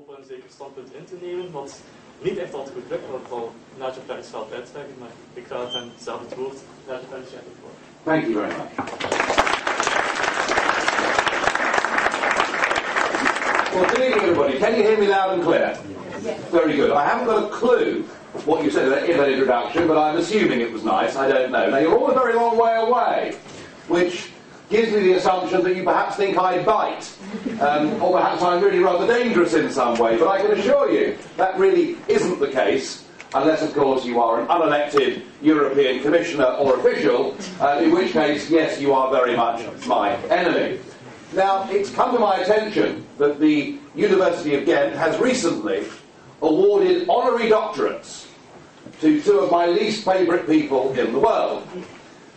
Europa een zeker standpunt in te nemen, wat niet echt altijd goed lukt, maar vooral Nigel Farage zal uitleggen, maar ik ga het hem zelf het woord. Nigel Farage, jij het woord. Thank you very much. Well, good evening, everybody. Can you hear me loud and clear? Yes. Very good. I haven't got a clue what you said in that introduction, but I'm assuming it was nice. I don't know. Now, you're all a very long way away, which gives me the assumption that you perhaps think I bite, um, or perhaps I'm really rather dangerous in some way. But I can assure you that really isn't the case, unless, of course, you are an unelected European Commissioner or official, uh, in which case, yes, you are very much my enemy. Now, it's come to my attention that the University of Ghent has recently awarded honorary doctorates to two of my least favourite people in the world.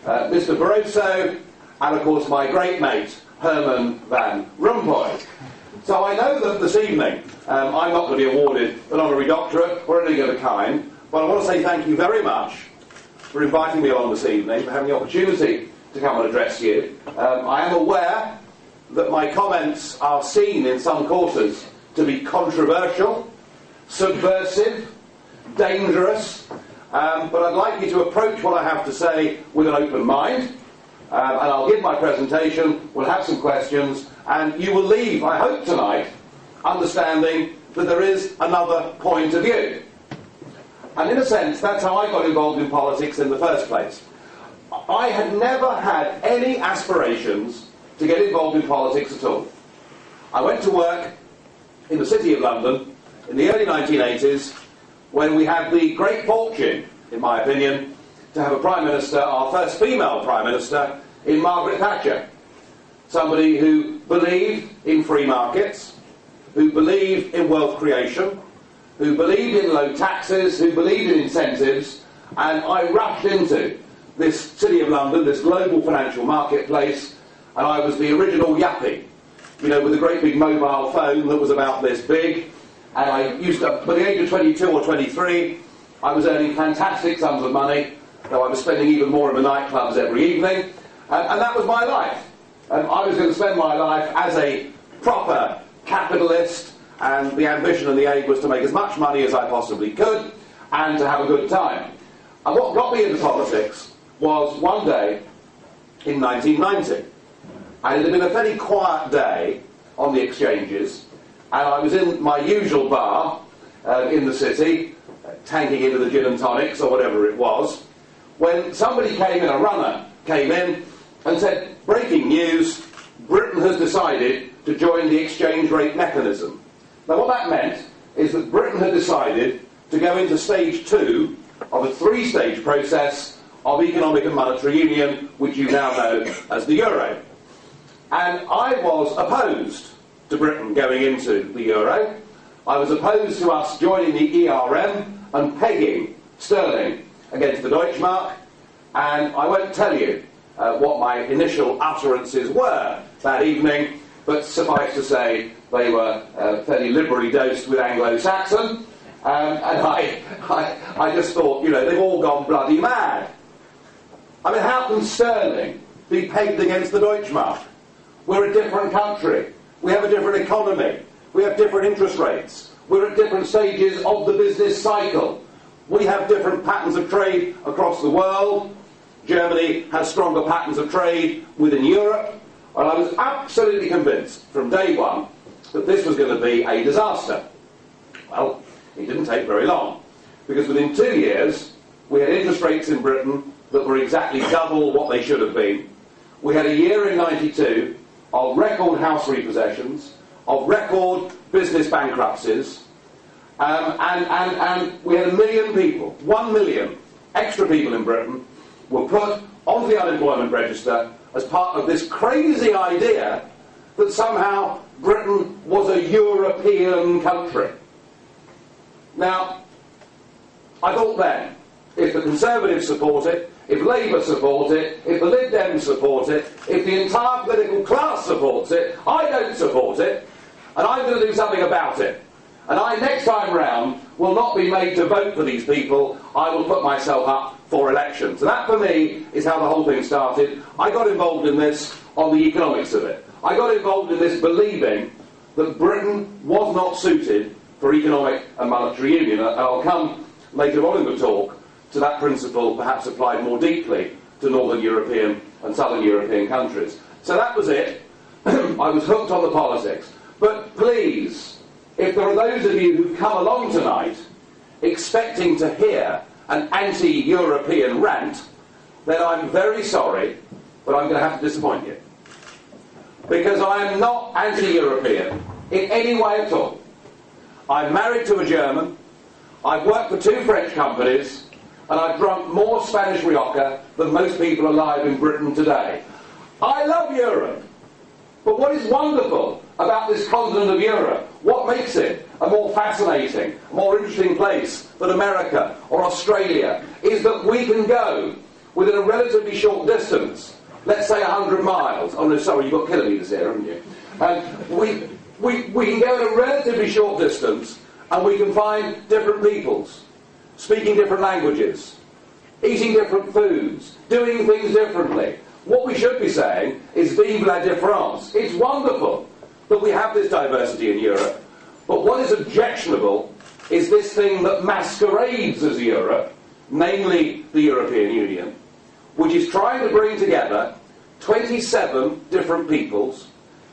Uh, Mr. Barroso and, of course, my great mate, Herman Van Rompuy. So I know that this evening um, I'm not going to be awarded an honorary doctorate or anything of the kind, but I want to say thank you very much for inviting me along this evening, for having the opportunity to come and address you. Um, I am aware that my comments are seen in some quarters to be controversial, subversive, dangerous, um, but I'd like you to approach what I have to say with an open mind. Um, and I'll give my presentation, we'll have some questions, and you will leave, I hope tonight, understanding that there is another point of view. And in a sense, that's how I got involved in politics in the first place. I had never had any aspirations to get involved in politics at all. I went to work in the City of London in the early 1980s when we had the great fortune, in my opinion, to have a Prime Minister, our first female Prime Minister, in Margaret Thatcher. Somebody who believed in free markets, who believed in wealth creation, who believed in low taxes, who believed in incentives, and I rushed into this City of London, this global financial marketplace, and I was the original yuppie, you know, with a great big mobile phone that was about this big, and I used to, by the age of 22 or 23, I was earning fantastic sums of money, though I was spending even more in the nightclubs every evening, and, and that was my life. Um, I was going to spend my life as a proper capitalist, and the ambition and the aim was to make as much money as I possibly could and to have a good time. And what got me into politics was one day in 1990. And it had been a very quiet day on the exchanges, and I was in my usual bar uh, in the city, tanking into the gin and tonics or whatever it was, when somebody came in, a runner came in, and said, breaking news, Britain has decided to join the exchange rate mechanism. Now what that meant is that Britain had decided to go into stage two of a three-stage process of economic and monetary union, which you now know as the euro. And I was opposed to Britain going into the euro. I was opposed to us joining the ERM and pegging sterling against the Deutschmark. And I won't tell you uh, what my initial utterances were that evening, but suffice to say they were uh, fairly liberally dosed with Anglo-Saxon. Um, and I, I, I just thought, you know, they've all gone bloody mad. I mean, how can sterling be pegged against the Deutschmark? We're a different country. We have a different economy. We have different interest rates. We're at different stages of the business cycle. We have different patterns of trade across the world. Germany had stronger patterns of trade within Europe. And I was absolutely convinced from day one that this was going to be a disaster. Well, it didn't take very long. Because within two years, we had interest rates in Britain that were exactly double what they should have been. We had a year in 92 of record house repossessions, of record business bankruptcies, um, and, and, and we had a million people, one million extra people in Britain were put onto the unemployment register as part of this crazy idea that somehow Britain was a European country. Now, I thought then, if the Conservatives support it, if Labour support it, if the Lib Dems support it, if the entire political class supports it, I don't support it, and I'm going to do something about it. And I, next time round, will not be made to vote for these people. I will put myself up for elections. And that, for me, is how the whole thing started. I got involved in this on the economics of it. I got involved in this believing that Britain was not suited for economic and monetary union. And I'll come later on in the talk to that principle perhaps applied more deeply to Northern European and Southern European countries. So that was it. I was hooked on the politics. But please, if there are those of you who've come along tonight expecting to hear an anti-European rant, then I'm very sorry, but I'm going to have to disappoint you. Because I am not anti-European in any way at all. I'm married to a German, I've worked for two French companies, and I've drunk more Spanish Rioja than most people alive in Britain today. I love Europe. But what is wonderful about this continent of Europe, what makes it a more fascinating, more interesting place than America or Australia, is that we can go within a relatively short distance, let's say 100 miles. Oh no, sorry, you've got kilometres here, haven't you? And we, we, we can go in a relatively short distance and we can find different peoples, speaking different languages, eating different foods, doing things differently. What we should be saying is vive la différence. It's wonderful that we have this diversity in Europe, but what is objectionable is this thing that masquerades as Europe, namely the European Union, which is trying to bring together 27 different peoples,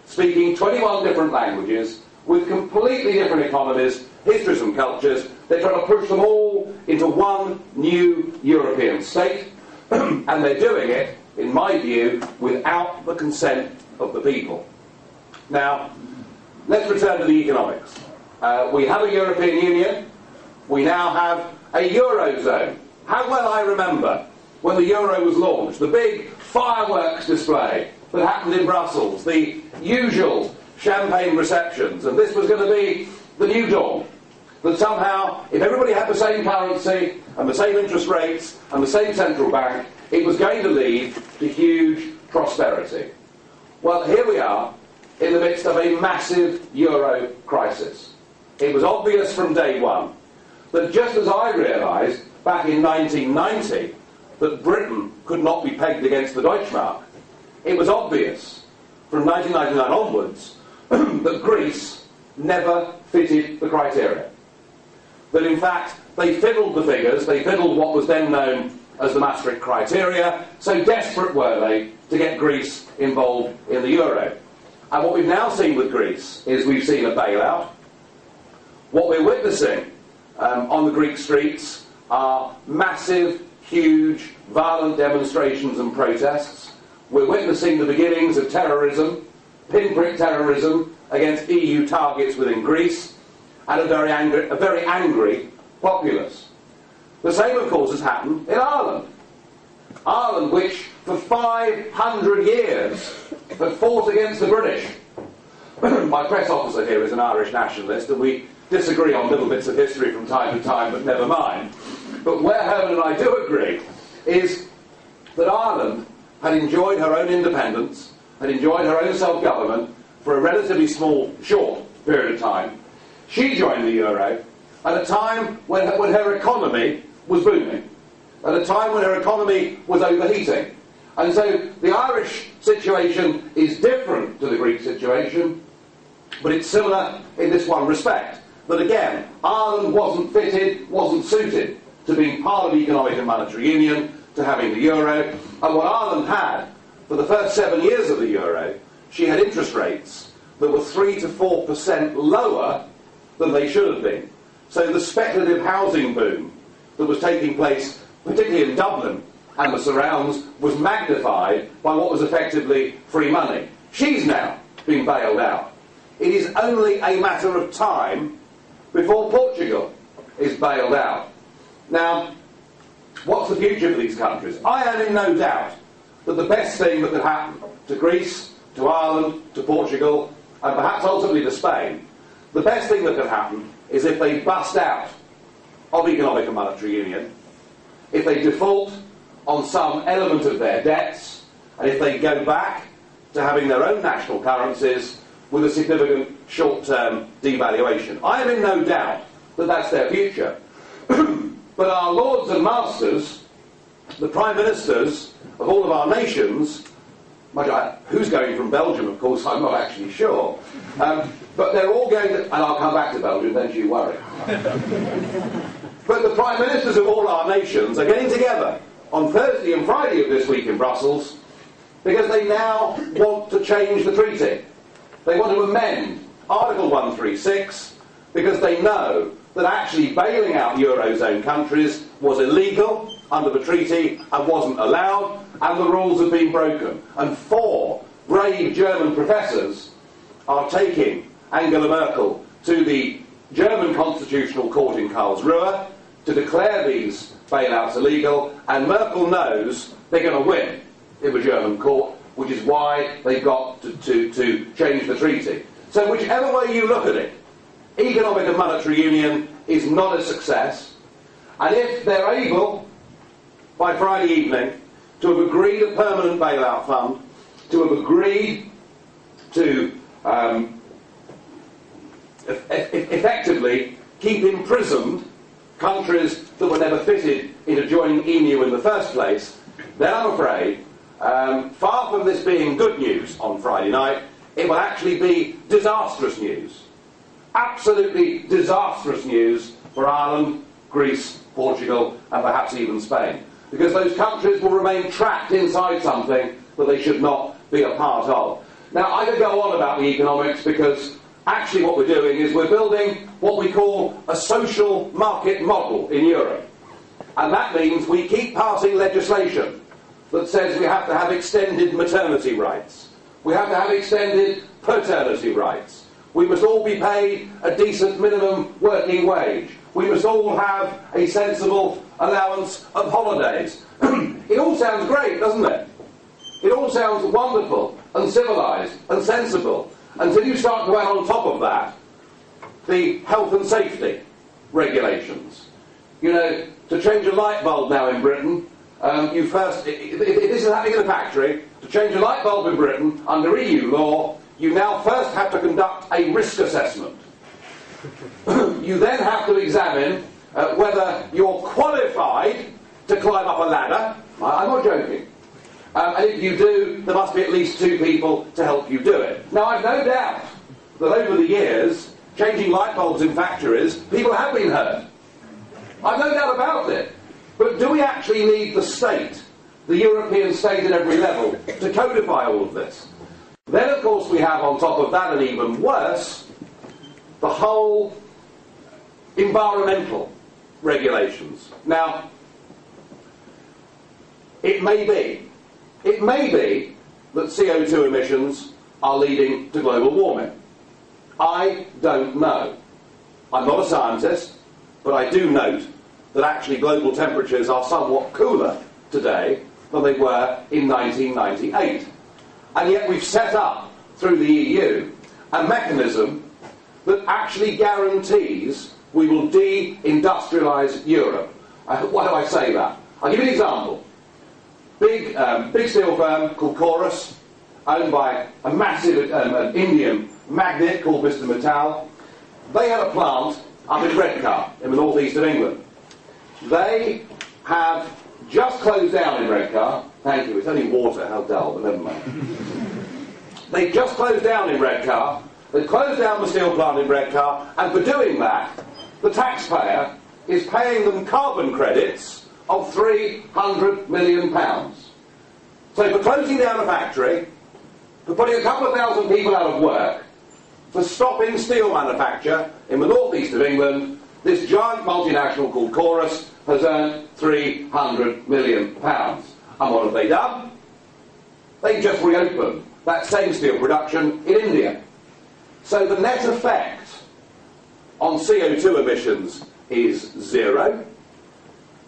speaking 21 different languages, with completely different economies, histories and cultures. They're trying to push them all into one new European state, and they're doing it in my view, without the consent of the people. Now, let's return to the economics. Uh, we have a European Union. We now have a Eurozone. How well I remember when the Euro was launched, the big fireworks display that happened in Brussels, the usual champagne receptions, and this was going to be the new dawn. That somehow, if everybody had the same currency and the same interest rates and the same central bank, it was going to lead to huge prosperity. Well, here we are in the midst of a massive euro crisis. It was obvious from day one that just as I realised back in 1990 that Britain could not be pegged against the Deutschmark, it was obvious from 1999 onwards that Greece never fitted the criteria. That in fact they fiddled the figures, they fiddled what was then known as the Maastricht criteria, so desperate were they to get Greece involved in the euro. And what we've now seen with Greece is we've seen a bailout. What we're witnessing um, on the Greek streets are massive, huge, violent demonstrations and protests. We're witnessing the beginnings of terrorism, pinprick terrorism against EU targets within Greece, and a very angry, a very angry populace. The same, of course, has happened in Ireland. Ireland, which for 500 years had fought against the British. My press officer here is an Irish nationalist, and we disagree on little bits of history from time to time, but never mind. But where Herman and I do agree is that Ireland had enjoyed her own independence, had enjoyed her own self government for a relatively small, short period of time. She joined the euro at a time when, when her economy was booming, at a time when her economy was overheating. And so the Irish situation is different to the Greek situation, but it's similar in this one respect. That again, Ireland wasn't fitted, wasn't suited to being part of economic and monetary union, to having the euro. And what Ireland had for the first seven years of the euro, she had interest rates that were 3 to 4% lower than they should have been. So the speculative housing boom that was taking place, particularly in Dublin and the surrounds, was magnified by what was effectively free money. She's now being bailed out. It is only a matter of time before Portugal is bailed out. Now, what's the future for these countries? I am in no doubt that the best thing that could happen to Greece, to Ireland, to Portugal, and perhaps ultimately to Spain, the best thing that could happen is if they bust out of economic and monetary union, if they default on some element of their debts, and if they go back to having their own national currencies with a significant short-term devaluation. I am in no doubt that that's their future. but our lords and masters, the prime ministers of all of our nations, who's going from Belgium, of course, I'm not actually sure. Um, but they're all going to, and I'll come back to Belgium, don't you worry. but the prime ministers of all our nations are getting together on Thursday and Friday of this week in Brussels because they now want to change the treaty. They want to amend Article 136 because they know that actually bailing out Eurozone countries was illegal under the treaty and wasn't allowed, and the rules have been broken. And four brave German professors are taking Angela Merkel to the German Constitutional Court in Karlsruhe to declare these bailouts illegal, and Merkel knows they're going to win in the German court, which is why they've got to, to, to change the treaty. So, whichever way you look at it, economic and monetary union is not a success, and if they're able, by Friday evening, to have agreed a permanent bailout fund, to have agreed to um, effectively keep imprisoned countries that were never fitted into joining EMU in the first place, then I'm afraid, um, far from this being good news on Friday night, it will actually be disastrous news. Absolutely disastrous news for Ireland, Greece, Portugal, and perhaps even Spain. Because those countries will remain trapped inside something that they should not be a part of. Now, I could go on about the economics because actually what we're doing is we're building what we call a social market model in Europe. And that means we keep passing legislation that says we have to have extended maternity rights. We have to have extended paternity rights. We must all be paid a decent minimum working wage. We must all have a sensible allowance of holidays. it all sounds great, doesn't it? It all sounds wonderful and civilised and sensible until you start to add on top of that the health and safety regulations. You know, to change a light bulb now in Britain, um, you first, if, if this is happening in a factory, to change a light bulb in Britain under EU law, you now first have to conduct a risk assessment. you then have to examine uh, whether you're qualified to climb up a ladder. I- I'm not joking. Um, and if you do, there must be at least two people to help you do it. Now, I've no doubt that over the years, changing light bulbs in factories, people have been hurt. I've no doubt about it. But do we actually need the state, the European state at every level, to codify all of this? Then, of course, we have on top of that, and even worse, the whole environmental regulations. Now, it may be, it may be that CO2 emissions are leading to global warming. I don't know. I'm not a scientist, but I do note that actually global temperatures are somewhat cooler today than they were in 1998. And yet we've set up, through the EU, a mechanism that actually guarantees we will de-industrialise Europe. Uh, why do I say that? I'll give you an example. Big, um, big steel firm called Corus, owned by a massive um, an Indian magnate called Mr. Mittal. They had a plant up in Redcar, in the northeast of England. They have just closed down in Redcar. Thank you, it's only water, how dull, but never mind. They just closed down in Redcar. They closed down the steel plant in Redcar, and for doing that, the taxpayer is paying them carbon credits of 300 million pounds. So for closing down a factory, for putting a couple of thousand people out of work, for stopping steel manufacture in the northeast of England, this giant multinational called Corus has earned 300 million pounds. And what have they done? They just reopened that same steel production in India. So the net effect on CO2 emissions is zero.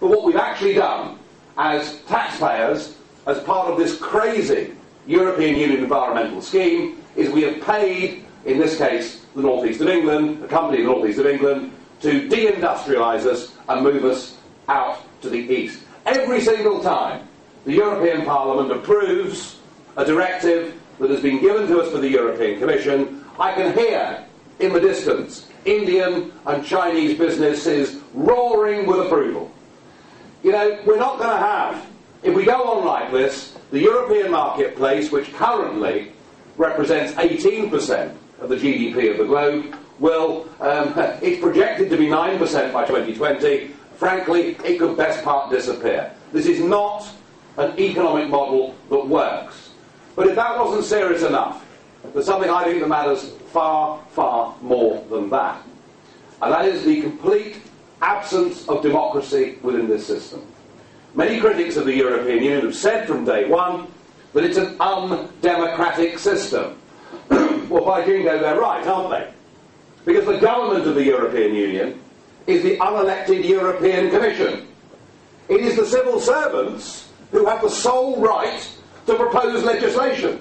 But what we've actually done as taxpayers, as part of this crazy European Union environmental scheme, is we have paid, in this case, the northeast of England, a company in the northeast of England, to deindustrialise us and move us out to the east. Every single time the European Parliament approves a directive that has been given to us by the European Commission, I can hear in the distance Indian and Chinese businesses roaring with approval. You know, we're not going to have, if we go on like this, the European marketplace, which currently represents 18% of the GDP of the globe, will, um, it's projected to be 9% by 2020. Frankly, it could best part disappear. This is not an economic model that works. But if that wasn't serious enough, there's something I think that matters far, far more than that. And that is the complete absence of democracy within this system. Many critics of the European Union have said from day one that it's an undemocratic system. well, by jingo, they're right, aren't they? Because the government of the European Union is the unelected European Commission. It is the civil servants who have the sole right to propose legislation.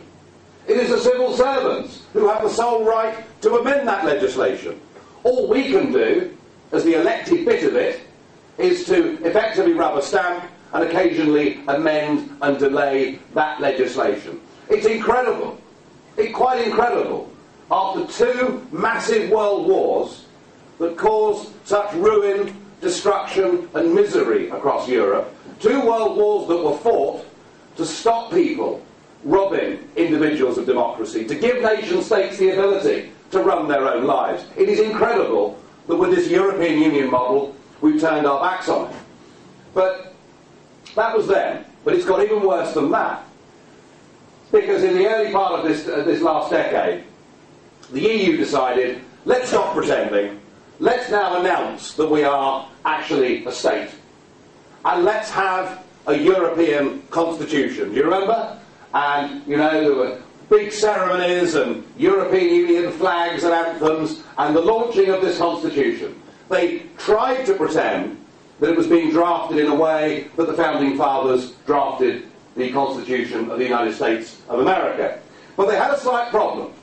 It is the civil servants who have the sole right to amend that legislation. All we can do, as the elected bit of it, is to effectively rubber stamp and occasionally amend and delay that legislation. It's incredible. It's quite incredible. After two massive world wars that caused such ruin, destruction, and misery across Europe, two world wars that were fought to stop people robbing individuals of democracy, to give nation states the ability to run their own lives. It is incredible that with this European Union model, we've turned our backs on it. But that was then. But it's got even worse than that. Because in the early part of this, uh, this last decade, the EU decided, let's stop pretending. Let's now announce that we are actually a state. And let's have a European constitution. Do you remember? And, you know, there were big ceremonies and European Union flags and anthems and the launching of this constitution. They tried to pretend that it was being drafted in a way that the founding fathers drafted the Constitution of the United States of America. But they had a slight problem.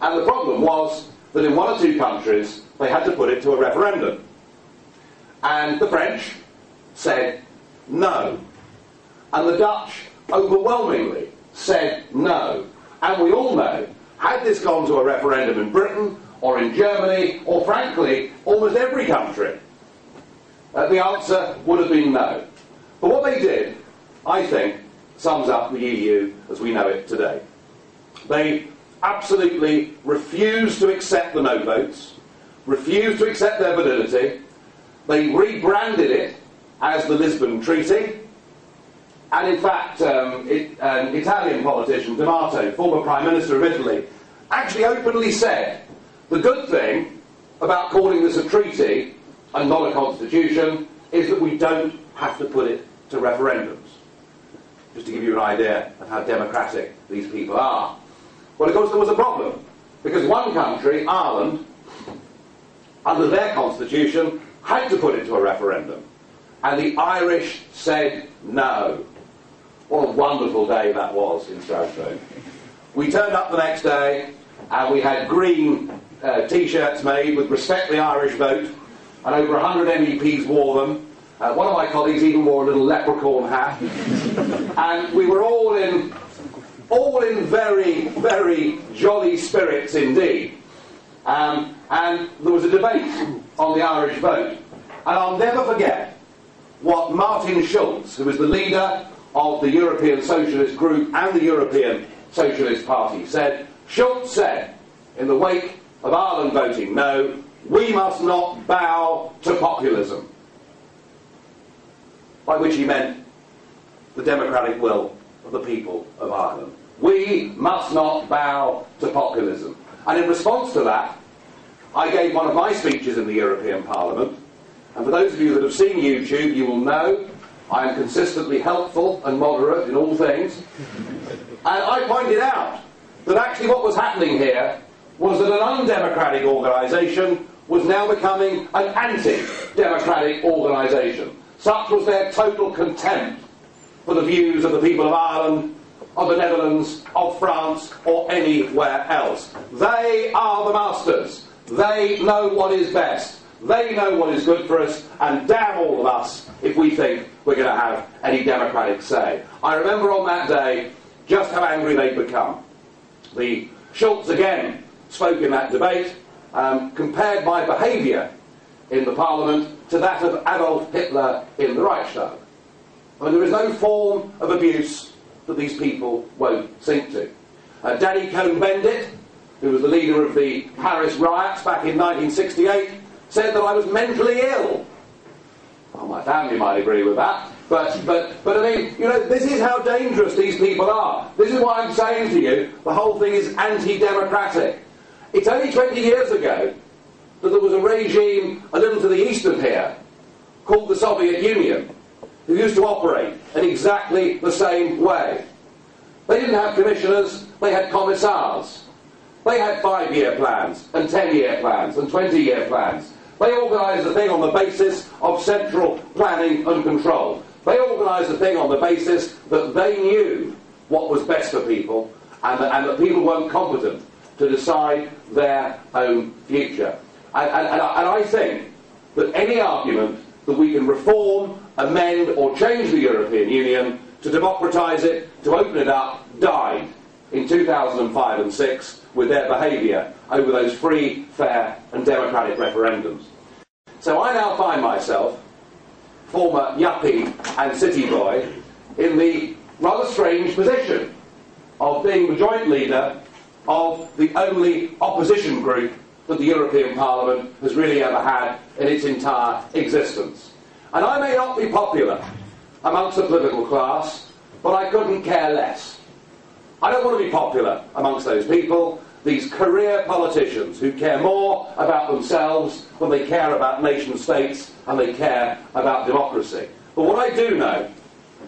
And the problem was that in one or two countries they had to put it to a referendum. And the French said no. And the Dutch overwhelmingly said no. And we all know, had this gone to a referendum in Britain or in Germany or frankly almost every country, uh, the answer would have been no. But what they did, I think, sums up the EU as we know it today. They absolutely refused to accept the no votes, refused to accept their validity. They rebranded it as the Lisbon Treaty. And in fact, um, it, an Italian politician, D'Amato, former Prime Minister of Italy, actually openly said the good thing about calling this a treaty and not a constitution is that we don't have to put it to referendums. Just to give you an idea of how democratic these people are. Well, of course, there was a problem. Because one country, Ireland, under their constitution, had to put it to a referendum. And the Irish said no. What a wonderful day that was in Strasbourg. We turned up the next day and we had green uh, t-shirts made with Respect the Irish Vote and over 100 MEPs wore them. Uh, one of my colleagues even wore a little leprechaun hat. and we were all in, all in very, very jolly spirits indeed. Um, and there was a debate on the Irish vote. And I'll never forget what Martin Schulz, who was the leader of the European Socialist Group and the European Socialist Party, said. Schulz said, in the wake of Ireland voting no, we must not bow to populism. By which he meant the democratic will of the people of Ireland. We must not bow to populism. And in response to that, I gave one of my speeches in the European Parliament. And for those of you that have seen YouTube, you will know I am consistently helpful and moderate in all things. And I pointed out that actually what was happening here was that an undemocratic organisation was now becoming an anti-democratic organisation. Such was their total contempt for the views of the people of Ireland, of the Netherlands, of France, or anywhere else. They are the masters. They know what is best. They know what is good for us, and damn all of us if we think we're going to have any democratic say. I remember on that day just how angry they'd become. The Schulz again spoke in that debate, um, compared my behaviour in the Parliament to that of Adolf Hitler in the Reichstag. I mean, there is no form of abuse that these people won't sink to. Uh, Danny Cohn-Bendit, who was the leader of the Paris riots back in 1968, said that I was mentally ill. Well, my family might agree with that. But, but, but I mean, you know, this is how dangerous these people are. This is why I'm saying to you, the whole thing is anti-democratic. It's only 20 years ago that there was a regime a little to the east of here called the Soviet Union who used to operate in exactly the same way. They didn't have commissioners, they had commissars. They had five-year plans, and ten-year plans, and twenty-year plans. They organised the thing on the basis of central planning and control. They organised the thing on the basis that they knew what was best for people, and that, and that people weren't competent to decide their own future. And, and, and, I, and I think that any argument that we can reform, amend, or change the European Union to democratise it, to open it up, died in 2005 and 6 with their behaviour over those free, fair, and democratic referendums. So I now find myself, former yuppie and city boy, in the rather strange position of being the joint leader of the only opposition group that the European Parliament has really ever had in its entire existence. And I may not be popular amongst the political class, but I couldn't care less. I don't want to be popular amongst those people, these career politicians who care more about themselves than they care about nation states and they care about democracy. But what I do know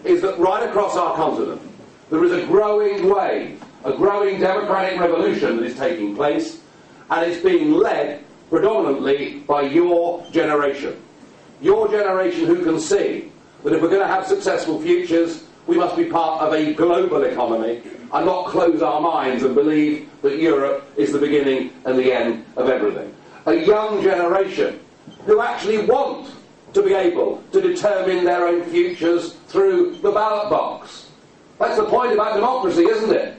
is that right across our continent, there is a growing wave, a growing democratic revolution that is taking place and it's being led predominantly by your generation. Your generation who can see that if we're going to have successful futures, we must be part of a global economy and not close our minds and believe that Europe is the beginning and the end of everything. A young generation who actually want to be able to determine their own futures through the ballot box. That's the point about democracy, isn't it?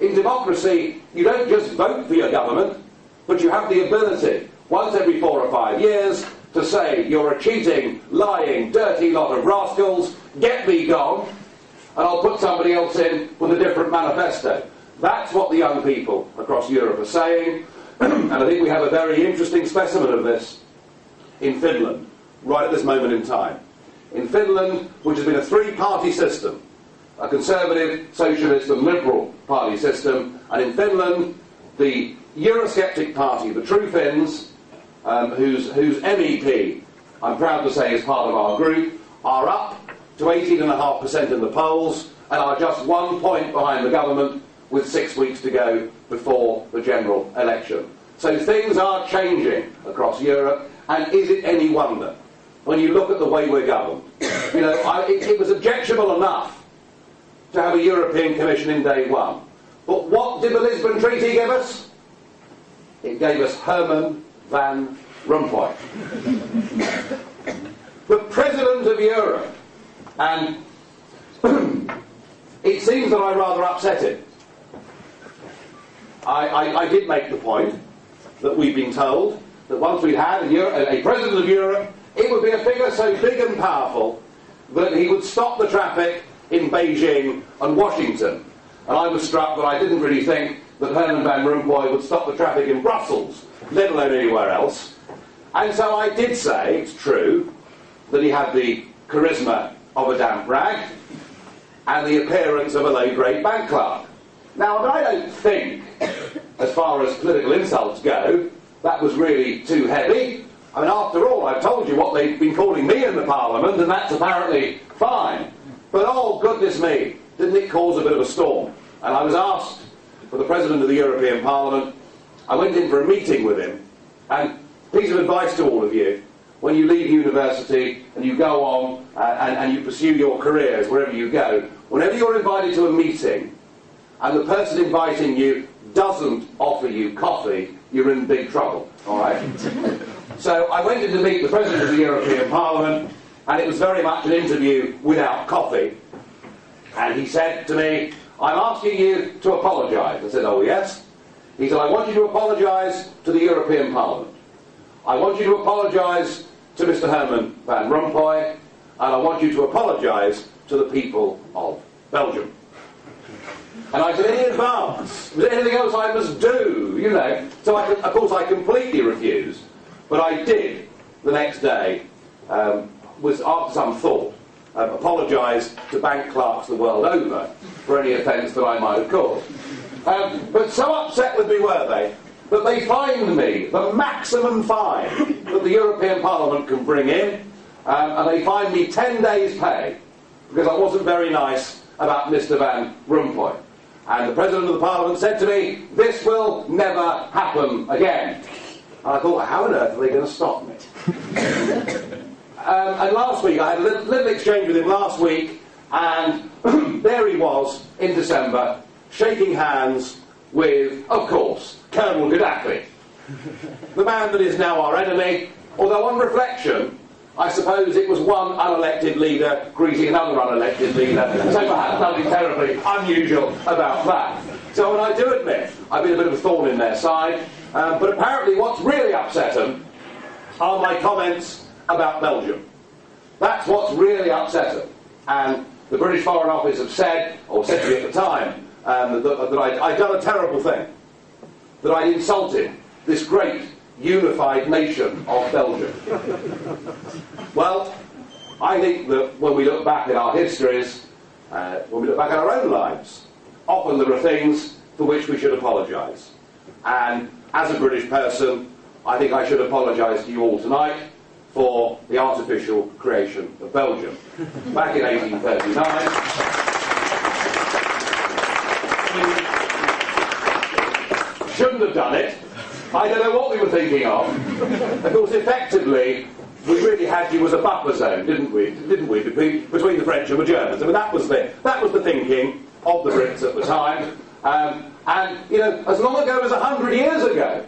In democracy, you don't just vote for your government, but you have the ability, once every four or five years, to say, you're a cheating, lying, dirty lot of rascals, get me gone, and I'll put somebody else in with a different manifesto. That's what the young people across Europe are saying, and I think we have a very interesting specimen of this in Finland, right at this moment in time. In Finland, which has been a three-party system, a conservative, socialist and liberal party system, and in Finland, the Eurosceptic party, the True Finns, um, whose, whose MEP, I'm proud to say is part of our group, are up to 18.5% in the polls and are just one point behind the government with six weeks to go before the general election. So things are changing across Europe, and is it any wonder when you look at the way we're governed? You know, I, it, it was objectionable enough to have a European Commission in day one. But what did the Lisbon Treaty give us? It gave us Herman Van Rompuy. the President of Europe. And it seems that I rather upset him. I, I, I, did make the point that we've been told that once we had a, Euro- a President of Europe, it would be a figure so big and powerful that he would stop the traffic in Beijing and Washington. And I was struck that I didn't really think that Herman Van Rompuy would stop the traffic in Brussels, let alone anywhere else. And so I did say, it's true, that he had the charisma of a damp rag and the appearance of a low-grade bank clerk. Now, I, I don't think, as far as political insults go, that was really too heavy. I mean, after all, I've told you what they've been calling me in the Parliament, and that's apparently fine. But oh, goodness me, didn't it cause a bit of a storm? And I was asked for the President of the European Parliament. I went in for a meeting with him, and piece of advice to all of you, when you leave university and you go on uh, and, and you pursue your careers wherever you go, whenever you're invited to a meeting and the person inviting you doesn't offer you coffee, you're in big trouble, all right? so I went in to meet the President of the European Parliament, and it was very much an interview without coffee. And he said to me, I'm asking you to apologise. I said, oh yes. He said, I want you to apologise to the European Parliament. I want you to apologise to Mr Herman Van Rompuy, and I want you to apologise to the people of Belgium. And I said, in advance. Was there anything else I must do? You know. So, I, of course, I completely refused. But I did, the next day, um, was after some thought, um, apologise to bank clerks the world over for any offence that I might have caused. Um, but so upset with me were they that they fined me the maximum fine that the European Parliament can bring in, um, and they fined me 10 days' pay because I wasn't very nice about Mr. Van Rompuy. And the President of the Parliament said to me, This will never happen again. And I thought, how on earth are they going to stop me? um, and last week, I had a little, little exchange with him last week, and there he was in December, shaking hands with, of course, Colonel Gaddafi, the man that is now our enemy, although on reflection, I suppose it was one unelected leader greeting another unelected leader, so perhaps nothing terribly unusual about that. So, and I do admit, I've been a bit of a thorn in their side, um, but apparently what's really upset them are my comments about Belgium. That's what's really upset them. And the British Foreign Office have said, or said to me at the time, um, that, that I'd, I'd done a terrible thing, that I'd insulted this great unified nation of Belgium. well, I think that when we look back at our histories, uh, when we look back at our own lives, often there are things for which we should apologise. And as a British person, I think I should apologise to you all tonight for the artificial creation of Belgium. Back in 1839, shouldn't have done it, I don't know what we were thinking of. Of course, effectively, we really had you as a buffer zone, didn't we? Didn't we? Between, between the French and the Germans. I mean, that was the that was the thinking of the Brits at the time. Um, and you know, as long ago as hundred years ago,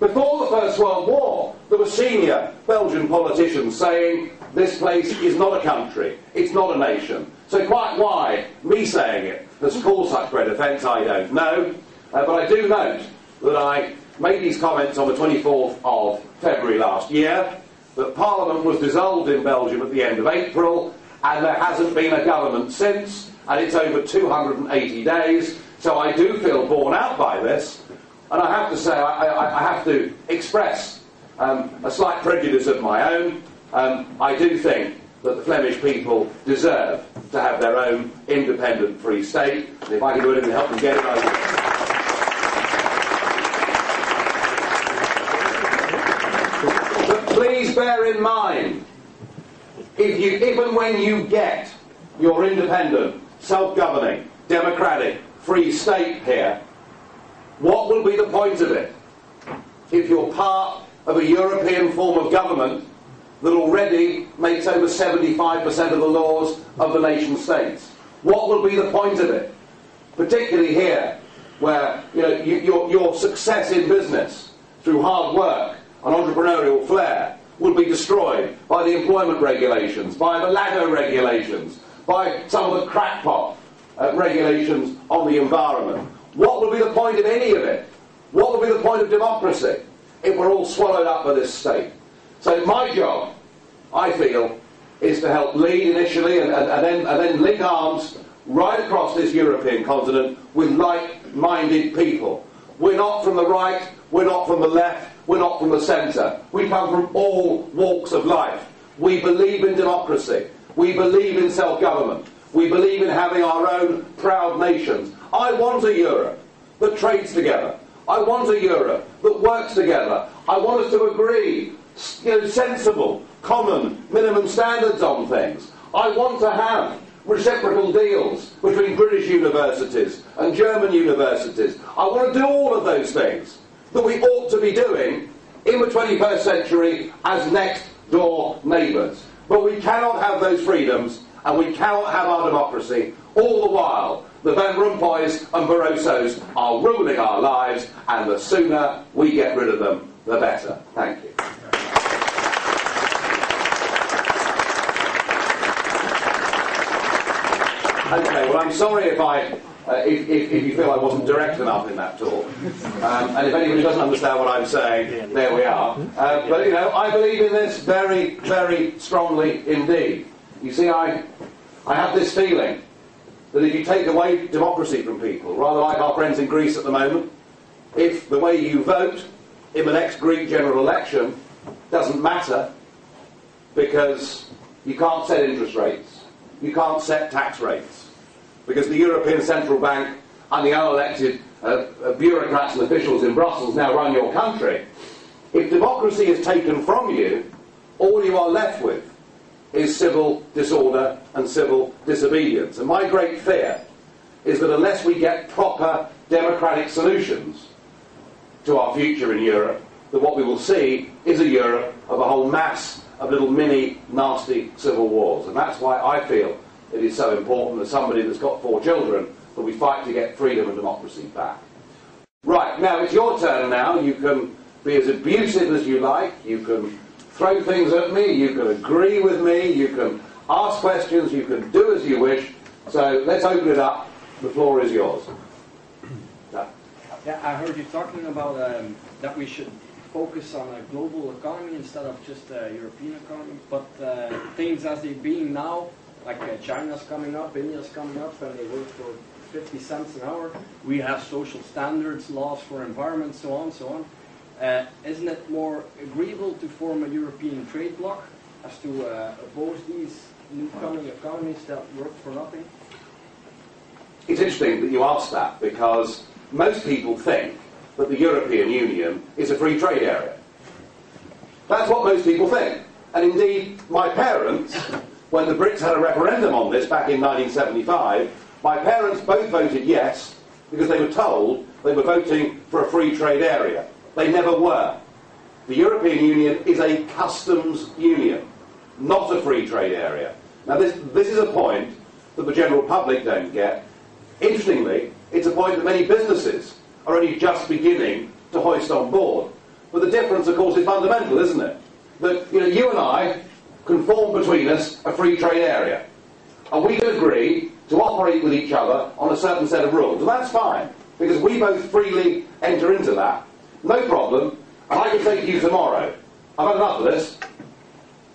before the First World War, there were senior Belgian politicians saying this place is not a country, it's not a nation. So quite why me saying it has caused such great offence, I don't know. Uh, but I do note that I made these comments on the 24th of February last year, that Parliament was dissolved in Belgium at the end of April, and there hasn't been a government since, and it's over 280 days. So I do feel borne out by this, and I have to say, I, I, I have to express um, a slight prejudice of my own. Um, I do think that the Flemish people deserve to have their own independent free state, and if I can do anything to help them get it, I will. Please bear in mind, if you, even when you get your independent, self-governing, democratic, free state here, what will be the point of it if you're part of a European form of government that already makes over 75% of the laws of the nation states? What will be the point of it? Particularly here, where you know, you, your, your success in business through hard work and entrepreneurial flair would be destroyed by the employment regulations, by the LAGO regulations, by some of the crackpot uh, regulations on the environment. What would be the point of any of it? What would be the point of democracy if we're all swallowed up by this state? So my job, I feel, is to help lead initially and, and, and, then, and then link arms right across this European continent with like-minded people. We're not from the right, we're not from the left, we're not from the centre. We come from all walks of life. We believe in democracy. We believe in self-government. We believe in having our own proud nations. I want a Europe that trades together. I want a Europe that works together. I want us to agree, you know, sensible, common, minimum standards on things. I want to have reciprocal deals between British universities and German universities. I want to do all of those things that we ought to be doing in the 21st century as next door neighbours. But we cannot have those freedoms and we cannot have our democracy all the while the Van Rompuys and Barrosos are ruling our lives and the sooner we get rid of them, the better. Thank you. Okay, well, I'm sorry if I uh, if, if, if, you feel I wasn't direct enough in that talk. Um, and if anybody doesn't understand what I'm saying, there we are. Uh, but, you know, I believe in this very, very strongly indeed. You see, I, I have this feeling that if you take away democracy from people, rather like our friends in Greece at the moment, if the way you vote in the next Greek general election doesn't matter because you can't set interest rates, you can't set tax rates, because the European Central Bank and the unelected uh, uh, bureaucrats and officials in Brussels now run your country, if democracy is taken from you, all you are left with is civil disorder and civil disobedience. And my great fear is that unless we get proper democratic solutions to our future in Europe, that what we will see is a Europe of a whole mass of little mini nasty civil wars. And that's why I feel it is so important as somebody that's got four children that we fight to get freedom and democracy back. Right, now it's your turn now. You can be as abusive as you like. You can throw things at me. You can agree with me. You can ask questions. You can do as you wish. So let's open it up. The floor is yours. Yeah, I heard you talking about um, that we should focus on a global economy instead of just a European economy. But uh, things as they're being now, like uh, China's coming up, India's coming up, and they work for 50 cents an hour. We have social standards, laws for environment, so on, so on. Uh, isn't it more agreeable to form a European trade bloc as to uh, oppose these new coming economies that work for nothing? It's interesting that you ask that because most people think that the European Union is a free trade area. That's what most people think. And indeed, my parents, when the Brits had a referendum on this back in 1975, my parents both voted yes because they were told they were voting for a free trade area. They never were. The European Union is a customs union, not a free trade area. Now, this, this is a point that the general public don't get. Interestingly, it's a point that many businesses are only just beginning to hoist on board. But the difference, of course, is fundamental, isn't it? That you, know, you and I can form between us a free trade area. And we can agree to operate with each other on a certain set of rules. And that's fine, because we both freely enter into that. No problem. And I can to you tomorrow, I've had enough of this.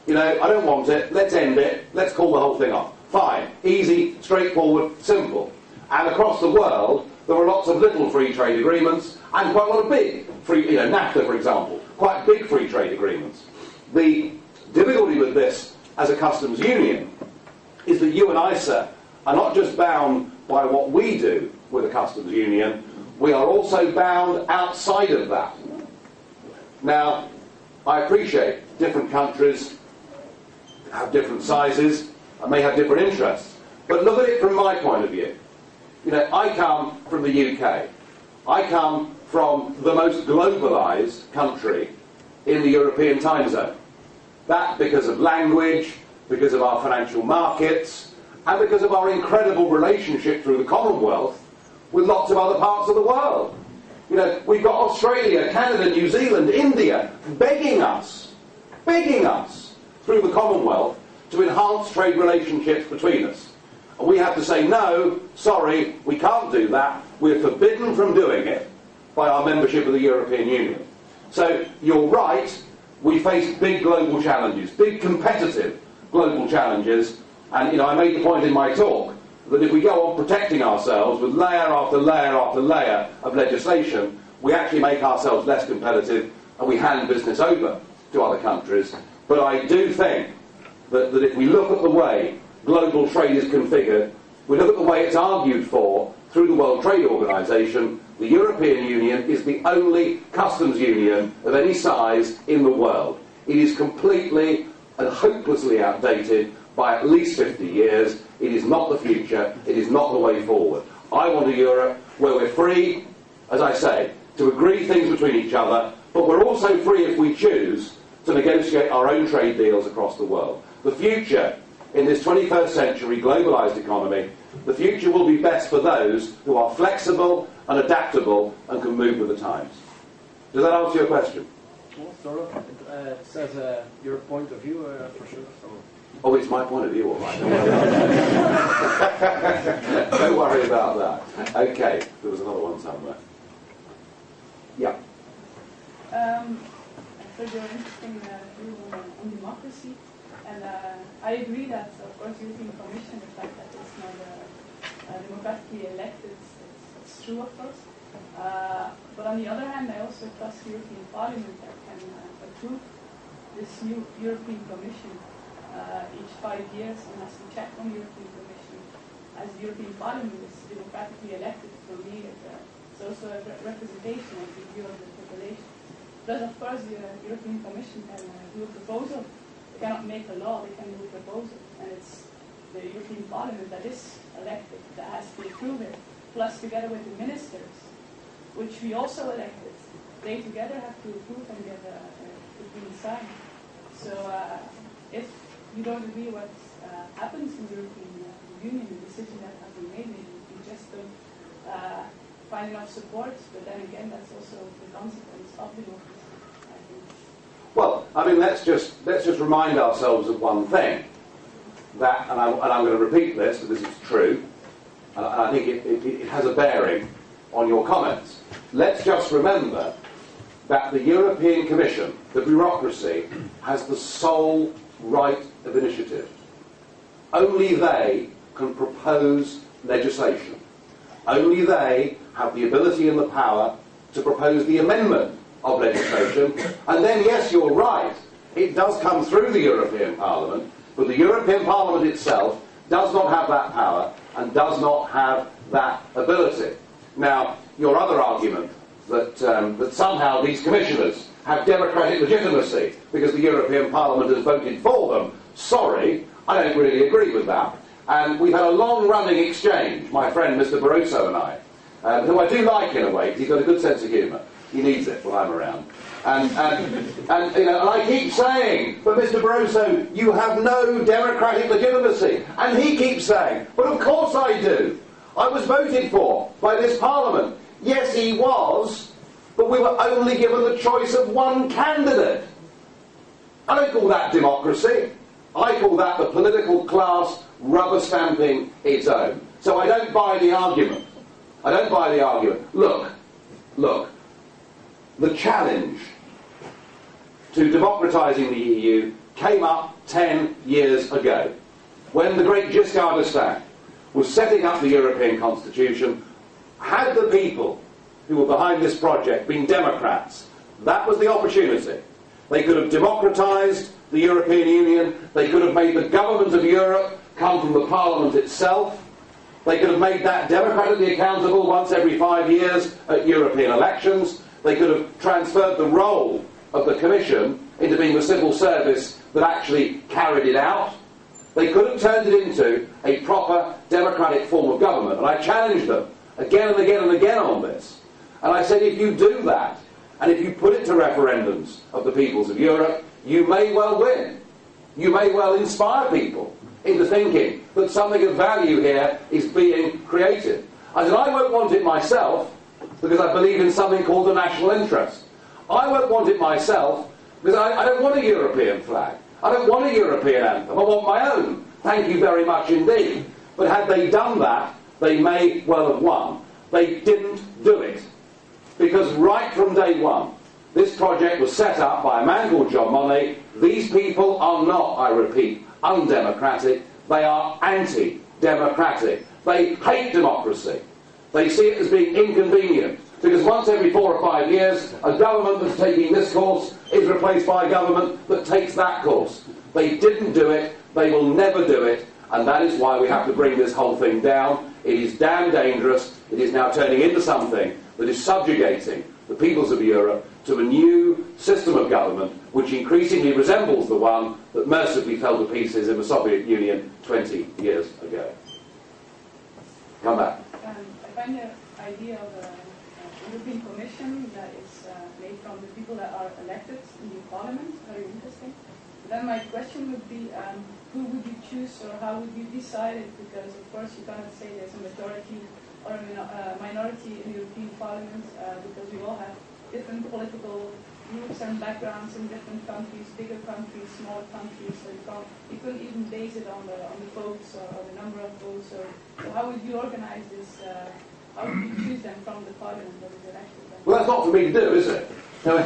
You know, I don't want it. Let's end it. Let's call the whole thing off. Fine. Easy, straightforward, simple. And across the world, there are lots of little free trade agreements and quite a lot of big free, you know, NAFTA, for example, quite big free trade agreements. The difficulty with this as a customs union is that you and I, sir, are not just bound by what we do with a customs union, we are also bound outside of that. Now, I appreciate different countries have different sizes and may have different interests, but look at it from my point of view. You know, I come from the UK. I come from the most globalised country in the European time zone. That because of language, because of our financial markets, and because of our incredible relationship through the Commonwealth with lots of other parts of the world. You know, we've got Australia, Canada, New Zealand, India begging us, begging us through the Commonwealth to enhance trade relationships between us. And we have to say, no, sorry, we can't do that. We're forbidden from doing it by our membership of the European Union. So you're right, we face big global challenges, big competitive global challenges. And you know, I made the point in my talk that if we go on protecting ourselves with layer after layer after layer of legislation, we actually make ourselves less competitive and we hand business over to other countries. But I do think that, that if we look at the way global trade is configured, we look at the way it's argued for through the World Trade Organization, the European Union is the only customs union of any size in the world. It is completely and hopelessly outdated by at least 50 years. It is not the future. It is not the way forward. I want a Europe where we're free, as I say, to agree things between each other, but we're also free if we choose to negotiate our own trade deals across the world. The future in this 21st century globalised economy, the future will be best for those who are flexible and adaptable and can move with the times. Does that answer your question? Well, sort of. It uh, says uh, your point of view uh, for sure. So. Oh, it's my point of view, all right. Don't worry about that. Okay, there was another one somewhere. Yeah. Um, I heard your interesting uh, view on, on democracy, and uh, I agree that, of course, European Commission, the fact that it's not uh, democratically elected. It's, it's true, of course. Uh, but on the other hand, I also trust the European Parliament that can uh, approve this new European Commission uh, each five years and has to check on the European Commission. As the European Parliament is democratically elected, for me, it, uh, it's also a re- representation of the view of the population. Plus, of course, the European Commission can do a proposal. They cannot make a law, they can do proposal. And it's the European Parliament that is elected that has to approve it. Plus, together with the ministers, which we also elected, they together have to approve and get a, a green sign. So, uh, if you don't agree what uh, happens in the European uh, Union, the decision that has been made, maybe you just don't uh, find enough support. But then again, that's also the consequence of. I think. Well, I mean, let's just let's just remind ourselves of one thing. That, and, I, and I'm going to repeat this because it's true, and I, and I think it, it, it has a bearing on your comments. Let's just remember that the European Commission, the bureaucracy, has the sole right of initiative. Only they can propose legislation. Only they have the ability and the power to propose the amendment of legislation. And then, yes, you're right, it does come through the European Parliament, but the European Parliament itself does not have that power and does not have that ability. Now, your other argument that, um, that somehow these commissioners have democratic legitimacy because the European Parliament has voted for them, sorry, I don't really agree with that. And we've had a long running exchange, my friend Mr. Barroso and I, um, who I do like in a way, 'cause he's got a good sense of humour. He needs it when I'm around. And, and, and, you know, and I keep saying, but Mr. Barroso, you have no democratic legitimacy. And he keeps saying, but of course I do. I was voted for by this Parliament. Yes, he was, but we were only given the choice of one candidate. I don't call that democracy. I call that the political class rubber stamping its own. So I don't buy the argument. I don't buy the argument. Look, look, the challenge to democratising the EU came up 10 years ago when the great Giscard d'Estaing was setting up the European Constitution. Had the people who were behind this project been Democrats, that was the opportunity. They could have democratised the European Union, they could have made the government of Europe come from the Parliament itself, they could have made that democratically accountable once every five years at European elections. They could have transferred the role of the Commission into being the civil service that actually carried it out. They could have turned it into a proper democratic form of government. And I challenged them again and again and again on this. And I said, if you do that, and if you put it to referendums of the peoples of Europe, you may well win. You may well inspire people into thinking that something of value here is being created. I said, I won't want it myself because I believe in something called the national interest. I won't want it myself because I, I don't want a European flag. I don't want a European anthem. I want my own. Thank you very much indeed. But had they done that, they may well have won. They didn't do it. Because right from day one, this project was set up by a man called Jean Monnet. These people are not, I repeat, undemocratic. They are anti-democratic. They hate democracy. They see it as being inconvenient. Because once every four or five years, a government that's taking this course is replaced by a government that takes that course. They didn't do it, they will never do it, and that is why we have to bring this whole thing down. It is damn dangerous. It is now turning into something that is subjugating the peoples of Europe to a new system of government which increasingly resembles the one that mercifully fell to pieces in the Soviet Union 20 years ago. Come back. Find the idea of a, a European Commission that is uh, made from the people that are elected in the Parliament very interesting. Then my question would be, um, who would you choose or how would you decide it? Because of course you cannot say there's a majority or a mino- uh, minority in the European Parliament uh, because we all have different political groups and backgrounds in different countries, bigger countries, smaller countries. So you, can't, you couldn't even base it on the on the votes or, or the number of votes. So, so how would you organize this? Uh, how would you choose them from the? Well, that's not for me to do, is it? No,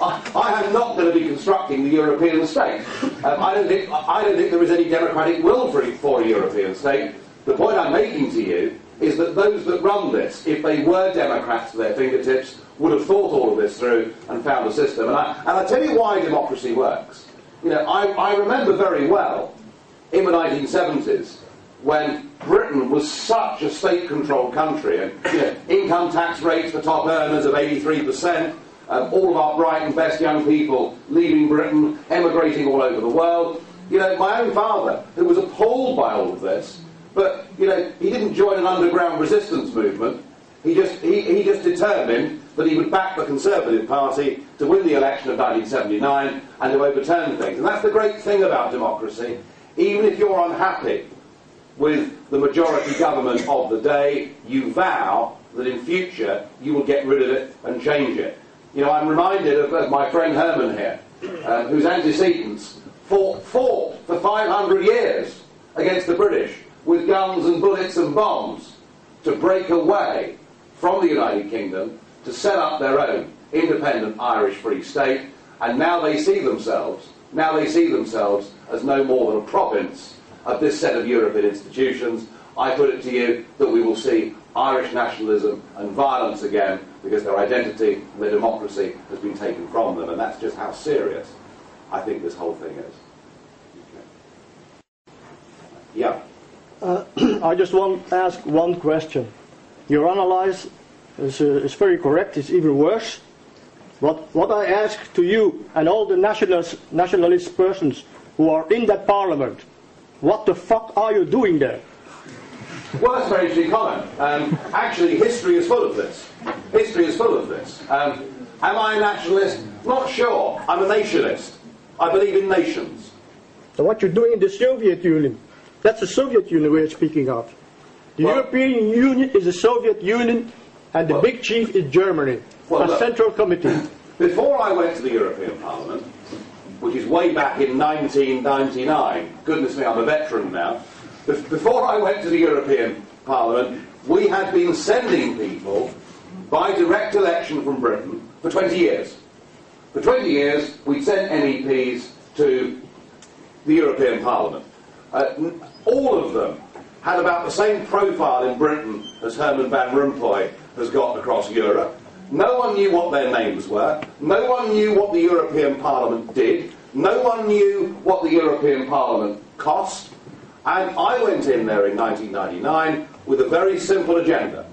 I, I am not going to be constructing the European state. Um, I, don't think, I don't think there is any democratic will for, for a European state. The point I'm making to you is that those that run this, if they were Democrats to their fingertips, would have thought all of this through and found a system. And I, and I tell you why democracy works. You know, I, I remember very well in the 1970s when Britain was such a state-controlled country, and you know, income tax rates for top earners of 83%, um, all of our bright and best young people leaving Britain, emigrating all over the world. You know, my own father, who was appalled by all of this, but you know, he didn't join an underground resistance movement. He just, he, he just determined that he would back the Conservative Party to win the election of 1979 and to overturn things. And that's the great thing about democracy. Even if you're unhappy with the majority government of the day, you vow that in future you will get rid of it and change it. You know, I'm reminded of, of my friend Herman here, uh, whose antecedents fought, fought for 500 years against the British with guns and bullets and bombs to break away from the United Kingdom to set up their own independent Irish Free State, and now they see themselves, now they see themselves as no more than a province of this set of European institutions. I put it to you that we will see Irish nationalism and violence again because their identity and their democracy has been taken from them, and that's just how serious I think this whole thing is. Okay. Yeah. Uh, I just want to ask one question. Your analysis is, uh, is very correct, it's even worse. What, what I ask to you and all the nationalist, nationalist persons who are in that parliament, what the fuck are you doing there? Well, that's a very interesting comment. Um, actually, history is full of this. History is full of this. Um, am I a nationalist? Not sure. I'm a nationalist. I believe in nations. So what you're doing in the Soviet Union, that's the Soviet Union we're speaking of. The Well- European Union is the Soviet Union, and the Well- big chief is Germany. Well, a look- central committee. Before I went to the European Parliament, which is way back in 1999, goodness me, I'm a veteran now. Be- Before I went to the European Parliament, we had been sending people by direct election from Britain for 20 years. For 20 years, we'd sent MEPs to the European Parliament. Uh, all of them had about the same profile in Britain as Herman Van Rompuy has got across Europe. No one knew what their names were. No one knew what the European Parliament did. No one knew what the European Parliament cost. And I went in there in 1999 with a very simple agenda.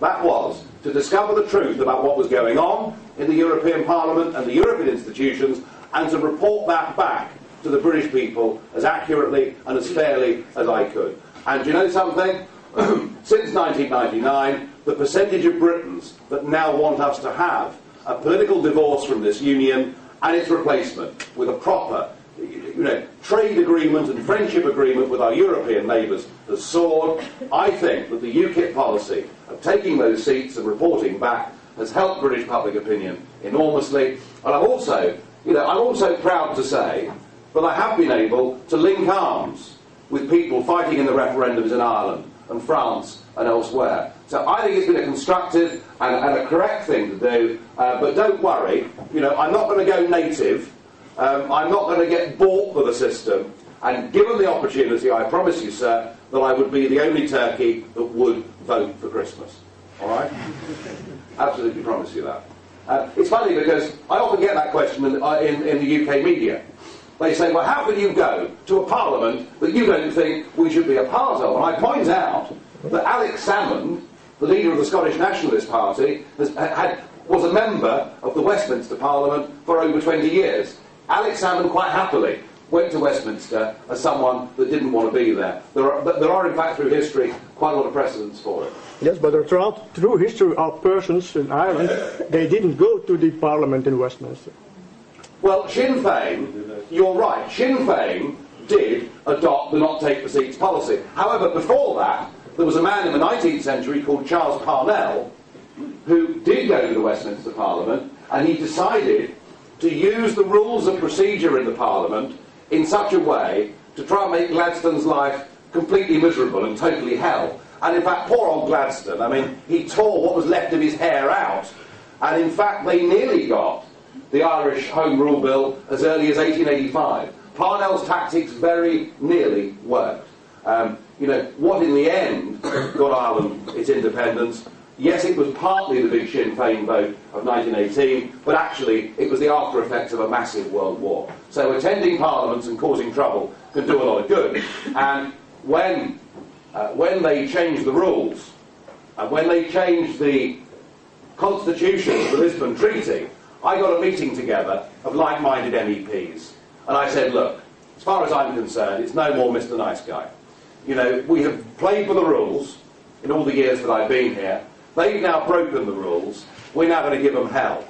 That was to discover the truth about what was going on in the European Parliament and the European institutions and to report that back to the British people as accurately and as fairly as I could. And do you know something? Since 1999, the percentage of Britons that now want us to have a political divorce from this union and its replacement with a proper you know, trade agreement and friendship agreement with our European neighbours has soared. I think that the UKIP policy of taking those seats and reporting back has helped British public opinion enormously. And I'm also, you know, I'm also proud to say that I have been able to link arms with people fighting in the referendums in Ireland and France and elsewhere. So I think it's been a constructive and, and a correct thing to do. Uh, but don't worry, you know, I'm not going to go native. Um, I'm not going to get bought for the system. And given the opportunity, I promise you, sir, that I would be the only turkey that would vote for Christmas. All right? Absolutely promise you that. Uh, it's funny because I often get that question in, uh, in, in the UK media. They say, well, how can you go to a parliament that you don't think we should be a part of? And I point out that Alex Salmond, the leader of the Scottish Nationalist Party, has, had, was a member of the Westminster Parliament for over 20 years. Alex Salmond quite happily went to Westminster as someone that didn't want to be there. There are, there are in fact, through history, quite a lot of precedents for it. Yes, but throughout through history of persons in Ireland, they didn't go to the parliament in Westminster. Well, Sinn Féin, you're right. Sinn Féin did adopt the not take the seats policy. However, before that, there was a man in the 19th century called Charles Parnell who did go to the Westminster Parliament and he decided to use the rules of procedure in the Parliament in such a way to try and make Gladstone's life completely miserable and totally hell. And in fact, poor old Gladstone, I mean, he tore what was left of his hair out. And in fact, they nearly got the Irish Home Rule Bill as early as 1885. Parnell's tactics very nearly worked. Um, you know, what in the end got Ireland its independence. Yes, it was partly the big Sinn Féin vote of 1918, but actually it was the after effects of a massive world war. So attending parliaments and causing trouble can do a lot of good. And when, uh, when they changed the rules, and when they changed the constitution of the Lisbon Treaty, I got a meeting together of like-minded MEPs. And I said, look, as far as I'm concerned, it's no more Mr. Nice Guy. You know, we have played by the rules in all the years that I've been here. They've now broken the rules. We're now going to give them hell.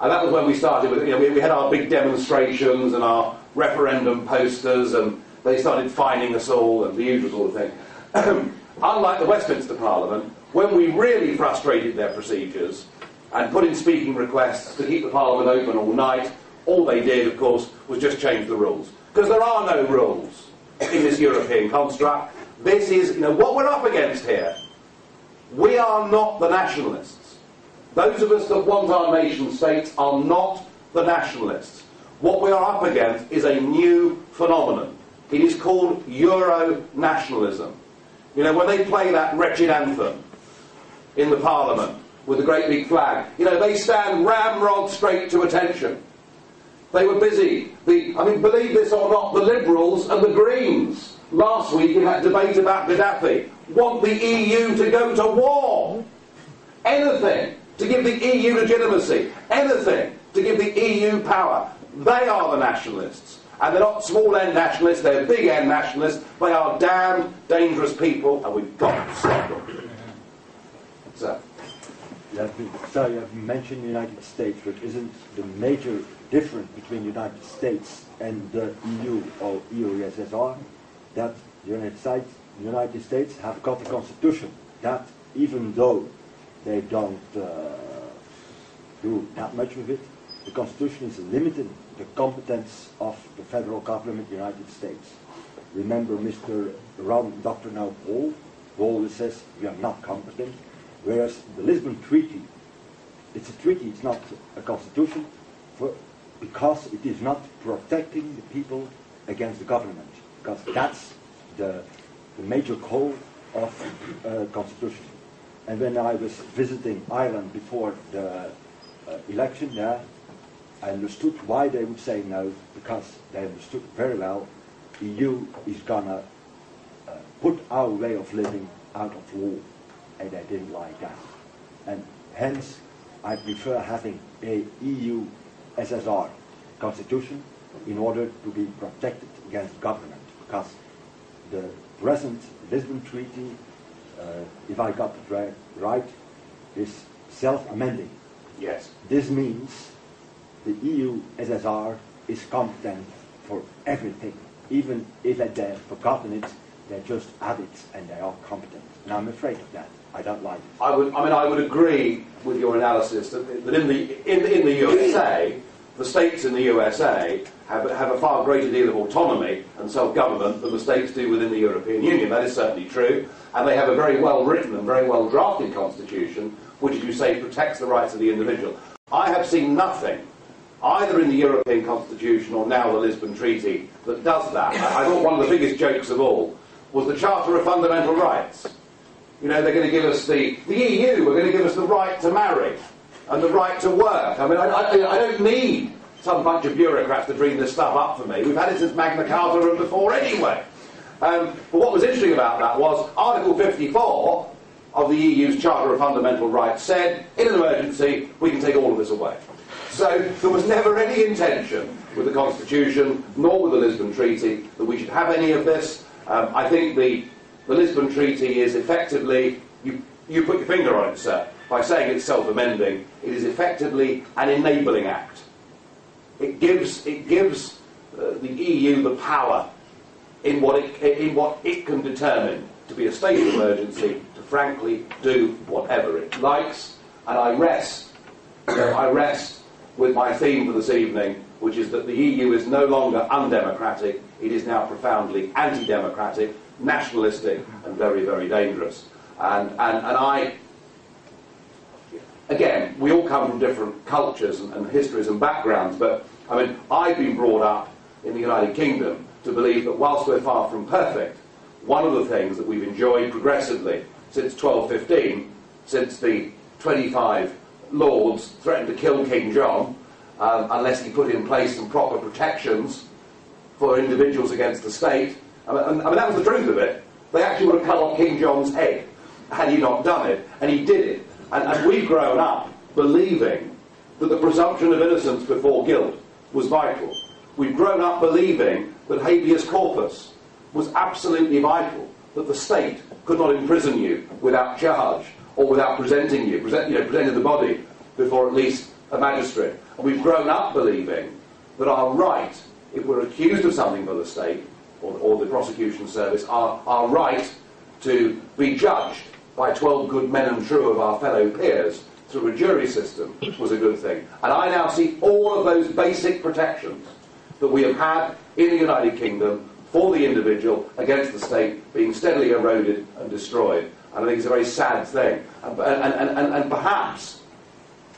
And that was when we started with, you know, we, we had our big demonstrations and our referendum posters, and they started fining us all and the usual sort of thing. Unlike the Westminster Parliament, when we really frustrated their procedures and put in speaking requests to keep the Parliament open all night, all they did, of course, was just change the rules. Because there are no rules in this European construct. This is, you know, what we're up against here. We are not the nationalists. Those of us that want our nation states are not the nationalists. What we are up against is a new phenomenon. It is called Euro nationalism. You know, when they play that wretched anthem in the Parliament with the great big flag, you know, they stand ramrod straight to attention. They were busy. The, I mean, believe this or not, the Liberals and the Greens last week in that debate about Gaddafi want the EU to go to war. Anything to give the EU legitimacy. Anything to give the EU power. They are the nationalists. And they're not small n nationalists, they're big N nationalists. They are damned dangerous people, and we've got to stop them. So. So you have mentioned the United States, but isn't the major difference between the United States and the EU or USSR that the United States, United States have got a constitution that even though they don't uh, do that much with it, the constitution is limiting the competence of the federal government of the United States. Remember Mr. Ron, Dr. Now Paul, Paul says we are not competent, whereas the Lisbon Treaty, it's a treaty, it's not a constitution, for, because it is not protecting the people against the government, because that's the, the major goal of uh, constitution. And when I was visiting Ireland before the uh, election there, I understood why they would say no, because they understood very well the EU is gonna uh, put our way of living out of law, and they didn't like that. And hence, I prefer having a EU SSR constitution in order to be protected against government, because the present Lisbon Treaty, uh, if I got it right, is self-amending. Yes. This means the EU SSR is competent for everything. Even if they've forgotten it, they just add it and they are competent. And I'm afraid of that. I don't like it. I would, I mean, I would agree with your analysis that, that in, the, in, in the USA, the states in the USA have, have a far greater deal of autonomy and self-government than the states do within the European Union. That is certainly true. And they have a very well written and very well drafted constitution, which, as you say, protects the rights of the individual. I have seen nothing, either in the European Constitution or now the Lisbon Treaty, that does that. I, I thought one of the biggest jokes of all was the Charter of Fundamental Rights. You know, they're going to give us the, the EU, we're going to give us the right to marry and the right to work. I mean, I, I, I don't need some bunch of bureaucrats to dream this stuff up for me. We've had it since Magna Carta and before anyway. Um, but what was interesting about that was Article 54 of the EU's Charter of Fundamental Rights said, in an emergency, we can take all of this away. So there was never any intention with the Constitution, nor with the Lisbon Treaty, that we should have any of this. Um, I think the, the Lisbon Treaty is effectively, you, you put your finger on it, sir, by saying it's self-amending, it is effectively an enabling act. It gives, it gives uh, the EU the power in what, it, in what it can determine to be a state of emergency to frankly do whatever it likes. And I rest, I rest with my theme for this evening, which is that the EU is no longer undemocratic, it is now profoundly anti-democratic, nationalistic, and very, very dangerous. And, and, and I again, we all come from different cultures and, and, histories and backgrounds, but I mean, I've been brought up in the United Kingdom to believe that whilst we're far from perfect, one of the things that we've enjoyed progressively since 1215, since the 25 lords threatened to kill King John um, unless he put in place some proper protections for individuals against the state. I mean, I mean, that was the truth of it. They actually would have cut off King John's head had he not done it, and he did it. And, and we've grown up believing that the presumption of innocence before guilt was vital. We've grown up believing that habeas corpus was absolutely vital, that the state could not imprison you without charge or without presenting you, present, you know, presenting the body before at least a magistrate. And we've grown up believing that our right, if we're accused of something by the state or, or the prosecution service, our, our right to be judged by 12 good men and true of our fellow peers through a jury system was a good thing. And I now see all of those basic protections that we have had in the United Kingdom for the individual against the state being steadily eroded and destroyed. And I think it's a very sad thing. And, and, and, and, and perhaps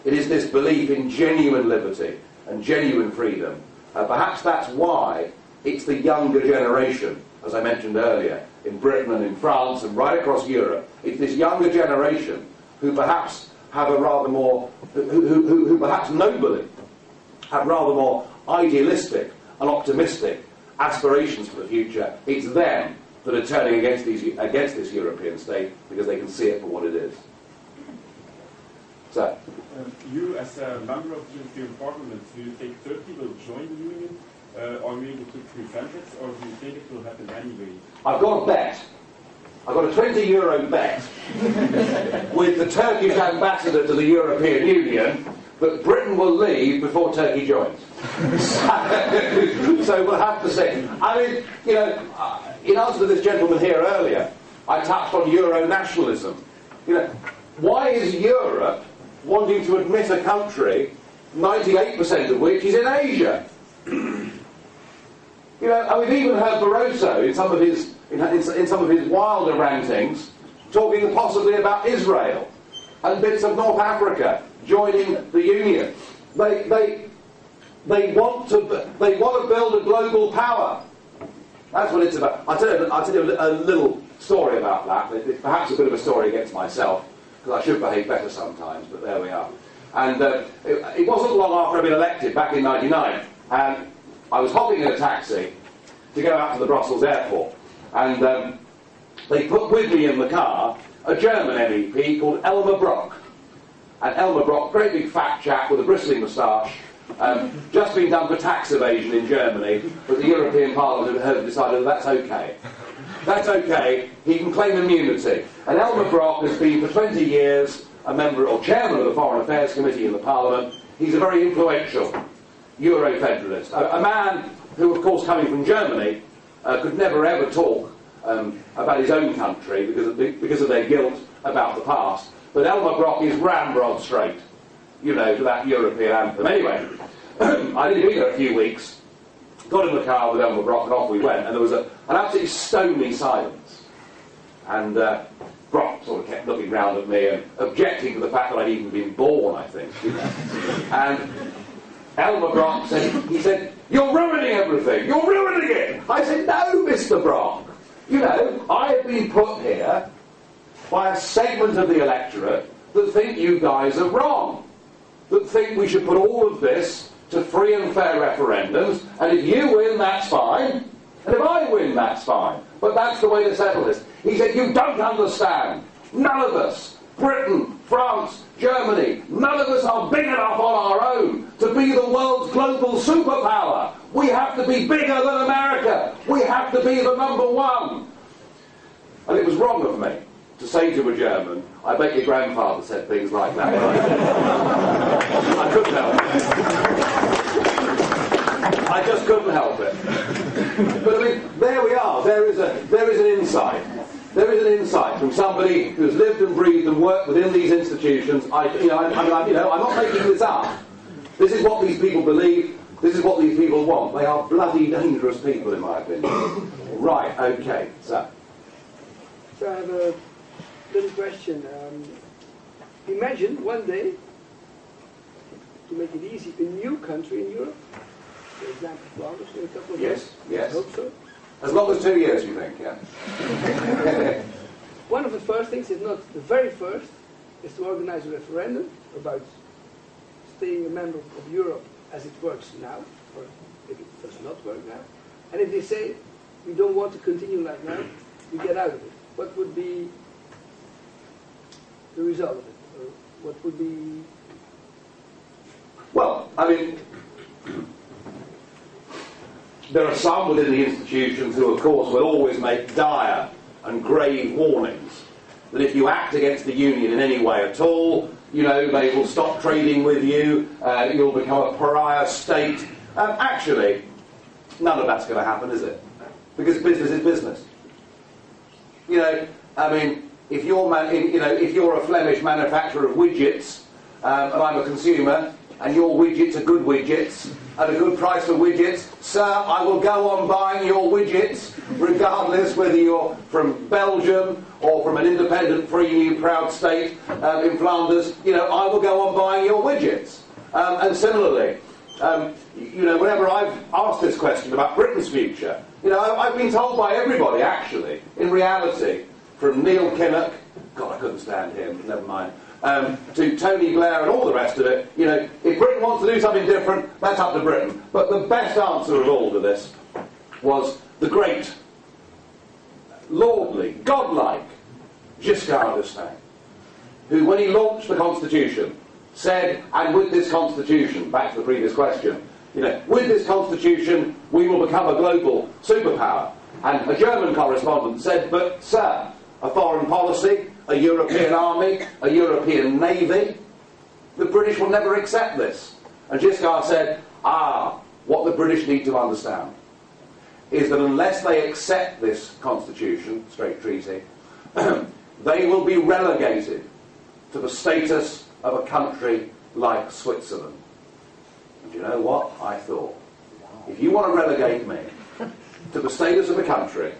it is this belief in genuine liberty and genuine freedom. Uh, perhaps that's why it's the younger generation, as I mentioned earlier, in Britain and in France and right across Europe. It's this younger generation who perhaps have a rather more, who, who, who, who perhaps nobly have rather more idealistic and optimistic aspirations for the future. It's them that are turning against, these, against this European state because they can see it for what it is. So, Uh, you, as a member of the European Parliament, do you think Turkey will join the Union? Uh, are we able to prevent it, or do you think it will happen anyway? I've got a bet. I've got a 20 euro bet with the Turkish ambassador to the European Union that Britain will leave before Turkey joins. so we'll have to see. I mean, you know, uh, in answer to this gentleman here earlier, I touched on Euro nationalism. You know, why is Europe wanting to admit a country, 98% of which is in Asia? You know, and we've even heard Barroso in some of his in, in, some of his wilder rantings talking possibly about Israel and bits of North Africa joining the Union. They, they, they want to they want to build a global power. That's what it's about. I'll tell you, I'll tell you a little story about that. It's perhaps a bit of a story against myself because I should behave better sometimes, but there we are. And uh, it, it wasn't long after I'd been elected back in '99, and I was hopping in a taxi to go out to the Brussels airport, and um, they put with me in the car a German MEP called Elmar Brok. And Elmar Brok, great big fat chap with a bristling moustache, um, just been done for tax evasion in Germany, but the European Parliament have decided that that's okay. That's okay, he can claim immunity. And Elmar Brok has been for 20 years a member or chairman of the Foreign Affairs Committee in the Parliament. He's a very influential Euro-federalist, a, a man who, of course, coming from Germany, uh, could never ever talk um, about his own country because of, the, because of their guilt about the past. But Elmar Brok is ramrod straight, you know, to that European anthem. Anyway, I'd been there a few weeks, got in the car with Elmar Brok, and off we went. And there was a, an absolutely stony silence. And uh, Brok sort of kept looking round at me and objecting to the fact that I'd even been born, I think. And Elmar Brok said, he said, you're ruining everything, you're ruining it. I said, no, Mr. Brok. You know, I have been put here by a segment of the electorate that think you guys are wrong, that think we should put all of this to free and fair referendums, and if you win, that's fine, and if I win, that's fine. But that's the way to settle this. He said, you don't understand. None of us, Britain, France, Germany, none of us are big enough on our own to be the world's global superpower. We have to be bigger than America. We have to be the number one. And it was wrong of me to say to a German, I bet your grandfather said things like that. I couldn't help it. I just couldn't help it. But I mean, there we are. There is, a, there is an insight. There is an insight from somebody who's lived and breathed and worked within these institutions. I, you know, I, I you know, I'm not making this up. This is what these people believe. This is what these people want. They are bloody dangerous people, in my opinion. right, okay, so. So I have a little question. Um, imagine one day, to make it easy, a new country in Europe, for example, France in a couple of Yes, years. yes. I hope so. As long as two years, you think, yeah? One of the first things, if not the very first, is to organize a referendum about staying a member of Europe as it works now, or if it does not work now. And if they say we don't want to continue like now, we get out of it. What would be the result of it? Or what would be Well, I mean, there are some within the institutions who, of course, will always make dire and grave warnings that if you act against the union in any way at all, you know, they will stop trading with you, uh, you'll become a pariah state. Um, actually, none of that's going to happen, is it? Because business is business. You know, I mean, if you're, man, you know, if you're a Flemish manufacturer of widgets, um, and I'm a consumer, and your widgets are good widgets, at a good price for widgets, sir, I will go on buying your widgets, regardless whether you're from Belgium or from an independent, free, new, proud state um, in Flanders. You know, I will go on buying your widgets. Um, and similarly, um, you know, whenever I've asked this question about Britain's future, you know, I've been told by everybody, actually, in reality, from Neil Kinnock, God, I couldn't stand him, never mind, um, to Tony Blair and all the rest of it, you know, if Britain wants to do something different, that's up to Britain. But the best answer of all to this was the great, lordly, godlike Giscard d'Estaing, who, when he launched the Constitution, said, and with this Constitution, back to the previous question, you know, with this Constitution, we will become a global superpower. And a German correspondent said, but, sir, a foreign policy, a European army, a European navy. The British will never accept this. And Giscard said, ah, what the British need to understand is that unless they accept this constitution, straight treaty, they will be relegated to the status of a country like Switzerland. And you know what? I thought, if you want to relegate me to the status of a country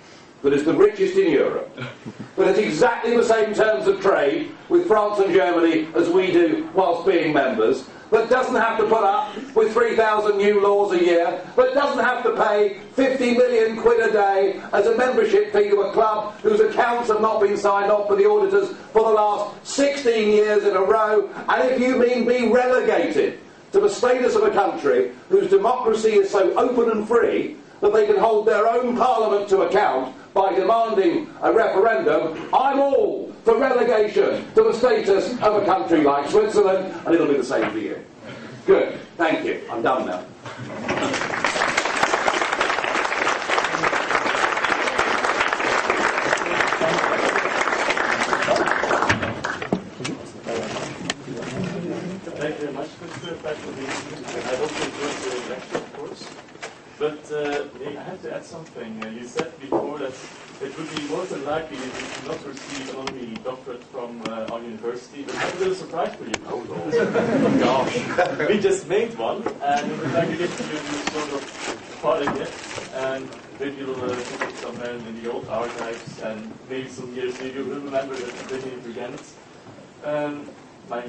that is the richest in Europe, but at exactly the same terms of trade with France and Germany as we do whilst being members, that doesn't have to put up with 3,000 new laws a year, that doesn't have to pay 50 million quid a day as a membership fee to a club whose accounts have not been signed off by the auditors for the last 16 years in a row, and if you mean be relegated to the status of a country whose democracy is so open and free that they can hold their own parliament to account by demanding a referendum, I'm all for relegation to the status of a country like Switzerland, and it'll be the same for you. Good, thank you. I'm done now. Thank you very much, Mr. Faculty. I hope you enjoyed the lecture, of course. But uh, Nick, I have to add something. Uh, you said before that it would be more than likely that you should not receive honorary doctorate from uh, our university, but I'm a little surprised for you. Oh, oh, gosh. We just made one, and we would like to give you sort of part of it, and maybe you'll uh, it somewhere in the old archives, and maybe some years later you will remember that Virginia Brigand. Um, my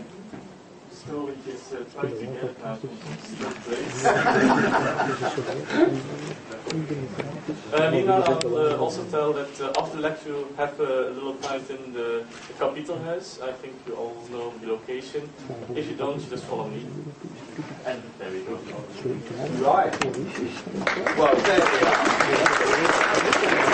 story is uh, to get place. uh, I'll uh, also tell that uh, after lecture have a little pint in the, the Kapitelhuis. I think you all know the location. If you don't, just follow me. And there we go. Right. Well, there we are.